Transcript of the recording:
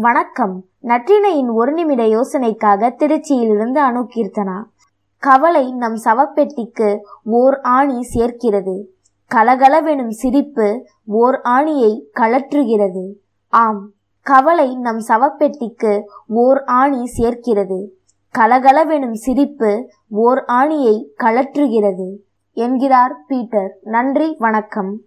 வணக்கம். நற்றினையின் ஒரு நிமிட யோசனைக்காக திருச்சியிலிருந்து அணு கீர்த்தனா கவலை நம் சவப்பெட்டிக்கு ஓர் ஆணி சேர்க்கிறது. கலகலவெனும் சிரிப்பு ஓர் ஆணியை கழற்றுகிறது. ஆம் கவலை நம் சவப்பெட்டிக்கு ஓர் ஆணி சேர்க்கிறது. கலகலவெனும் சிரிப்பு ஓர் ஆணியை கழற்றுகிறது. என்கிறார் பீட்டர். நன்றி வணக்கம்.